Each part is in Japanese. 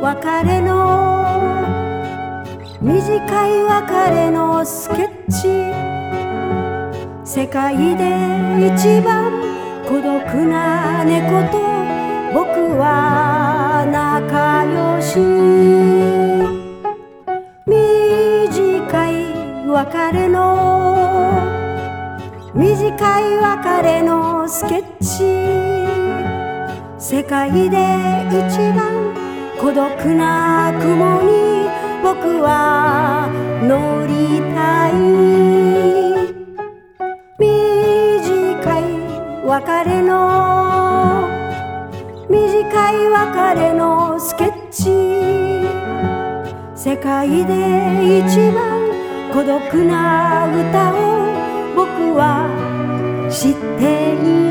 別れの短い別れのスケッチ。世界で一番孤独な猫と僕は仲良し。短い別れの短い別れのスケッチ。世界で一番孤独な雲に僕は乗りたい短い別れの短い別れのスケッチ世界で一番孤独な歌を僕は知っている。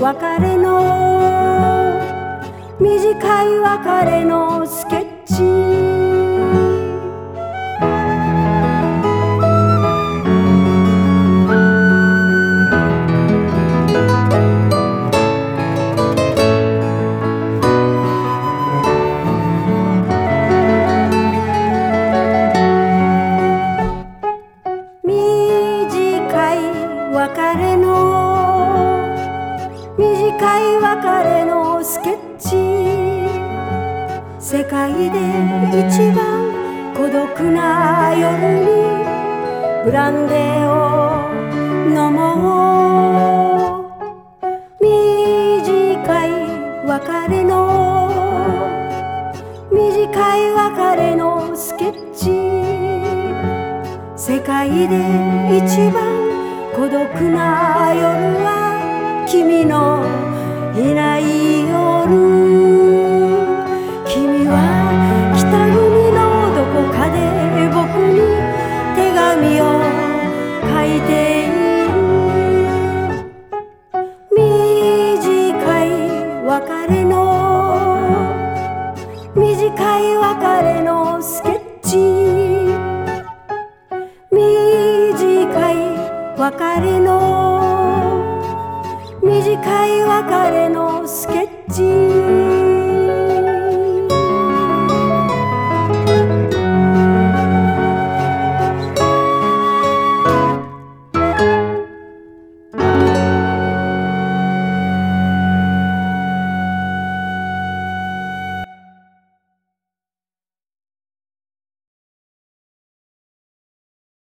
別れの短い別れのスケッチ。短い別れのスケッチ世界で一番孤独な夜にブランデーを飲もう短い別れの短い別れのスケッチ世界で一番孤独な夜は君のいない夜。君は北国のどこかで僕に手紙を書いている。短い別れの短い別れのスケッチ。短い別れの短い別れのスケッチ。